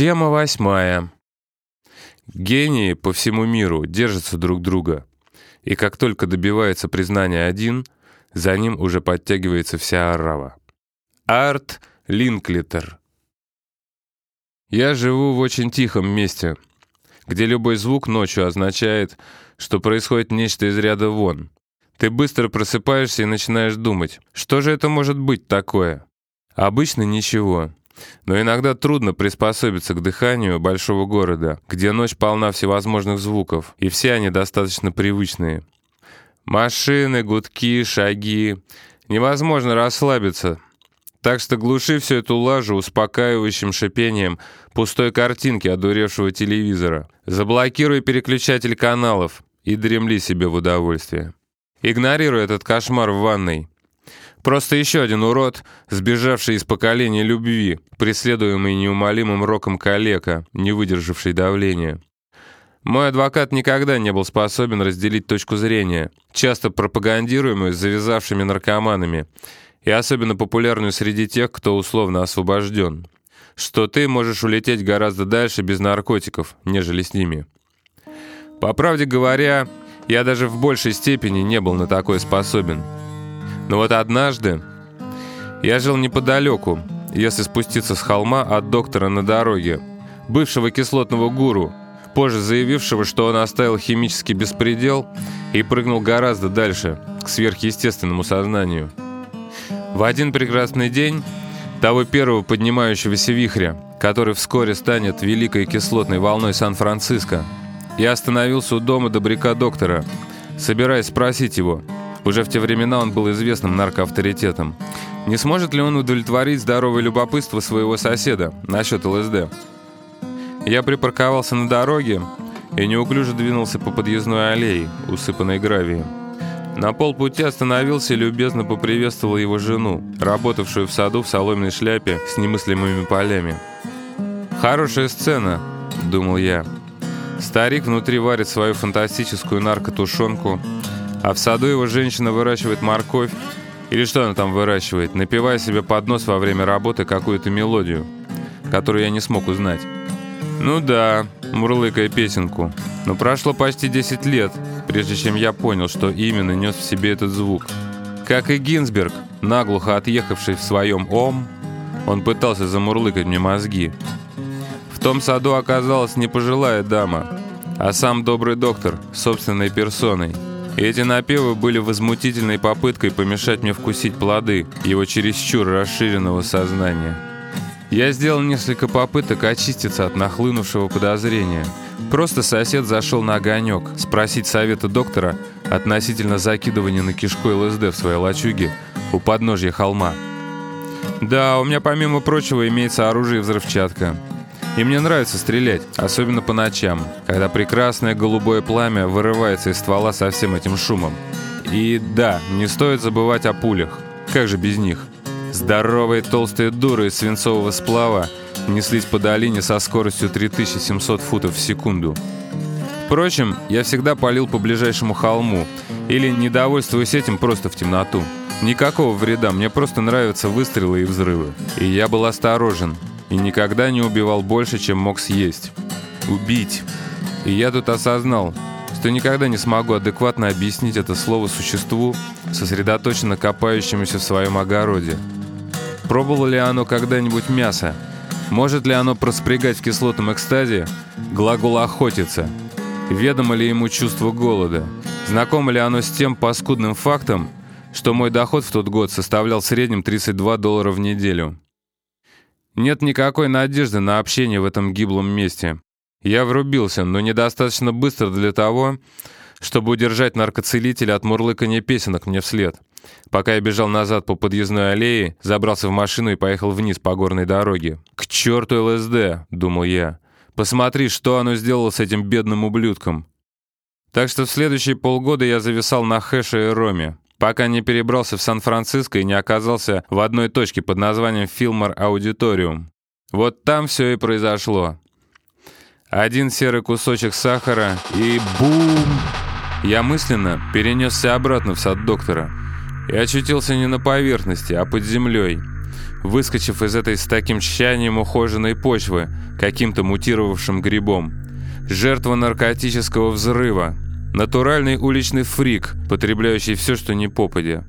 Тема восьмая. Гении по всему миру держатся друг друга, и как только добивается признания один, за ним уже подтягивается вся орава. Арт Линклитер. Я живу в очень тихом месте, где любой звук ночью означает, что происходит нечто из ряда вон. Ты быстро просыпаешься и начинаешь думать, что же это может быть такое? Обычно ничего. Но иногда трудно приспособиться к дыханию большого города, где ночь полна всевозможных звуков, и все они достаточно привычные. Машины, гудки, шаги. Невозможно расслабиться. Так что глуши всю эту лажу успокаивающим шипением пустой картинки одуревшего телевизора. Заблокируй переключатель каналов и дремли себе в удовольствие. Игнорируй этот кошмар в ванной. Просто еще один урод, сбежавший из поколения любви, преследуемый неумолимым роком калека, не выдержавший давления. Мой адвокат никогда не был способен разделить точку зрения, часто пропагандируемую завязавшими наркоманами, и особенно популярную среди тех, кто условно освобожден, что ты можешь улететь гораздо дальше без наркотиков, нежели с ними. По правде говоря, я даже в большей степени не был на такое способен – но вот однажды я жил неподалеку, если спуститься с холма от доктора на дороге, бывшего кислотного гуру, позже заявившего, что он оставил химический беспредел и прыгнул гораздо дальше, к сверхъестественному сознанию. В один прекрасный день того первого поднимающегося вихря, который вскоре станет великой кислотной волной Сан-Франциско, я остановился у дома добряка доктора, собираясь спросить его – уже в те времена он был известным наркоавторитетом. Не сможет ли он удовлетворить здоровое любопытство своего соседа насчет ЛСД? Я припарковался на дороге и неуклюже двинулся по подъездной аллее, усыпанной гравием. На полпути остановился и любезно поприветствовал его жену, работавшую в саду в соломенной шляпе с немыслимыми полями. «Хорошая сцена», — думал я. Старик внутри варит свою фантастическую наркотушенку, а в саду его женщина выращивает морковь, или что она там выращивает, напивая себе под нос во время работы какую-то мелодию, которую я не смог узнать. Ну да, мурлыкая песенку. Но прошло почти 10 лет, прежде чем я понял, что именно нес в себе этот звук. Как и Гинзберг, наглухо отъехавший в своем «Ом», он пытался замурлыкать мне мозги. В том саду оказалась не пожилая дама, а сам добрый доктор собственной персоной – эти напевы были возмутительной попыткой помешать мне вкусить плоды его чересчур расширенного сознания. Я сделал несколько попыток очиститься от нахлынувшего подозрения. Просто сосед зашел на огонек, спросить совета доктора относительно закидывания на кишку ЛСД в своей лачуге у подножья холма. Да, у меня помимо прочего имеется оружие и взрывчатка. И мне нравится стрелять, особенно по ночам, когда прекрасное голубое пламя вырывается из ствола со всем этим шумом. И да, не стоит забывать о пулях. Как же без них? Здоровые толстые дуры из свинцового сплава неслись по долине со скоростью 3700 футов в секунду. Впрочем, я всегда палил по ближайшему холму или, недовольствуясь этим, просто в темноту. Никакого вреда, мне просто нравятся выстрелы и взрывы. И я был осторожен, и никогда не убивал больше, чем мог съесть. Убить. И я тут осознал, что никогда не смогу адекватно объяснить это слово существу, сосредоточенно копающемуся в своем огороде. Пробовало ли оно когда-нибудь мясо? Может ли оно проспрягать в кислотном экстазе? Глагол «охотиться». Ведомо ли ему чувство голода? Знакомо ли оно с тем паскудным фактом, что мой доход в тот год составлял в среднем 32 доллара в неделю? Нет никакой надежды на общение в этом гиблом месте. Я врубился, но недостаточно быстро для того, чтобы удержать наркоцелителя от мурлыкания песенок мне вслед. Пока я бежал назад по подъездной аллее, забрался в машину и поехал вниз по горной дороге. «К черту ЛСД!» — думал я. «Посмотри, что оно сделало с этим бедным ублюдком!» Так что в следующие полгода я зависал на хэше и роме пока не перебрался в Сан-Франциско и не оказался в одной точке под названием Филмор Аудиториум. Вот там все и произошло. Один серый кусочек сахара и бум! Я мысленно перенесся обратно в сад доктора и очутился не на поверхности, а под землей, выскочив из этой с таким тщанием ухоженной почвы, каким-то мутировавшим грибом. Жертва наркотического взрыва. Натуральный уличный фрик, потребляющий все, что не попадя.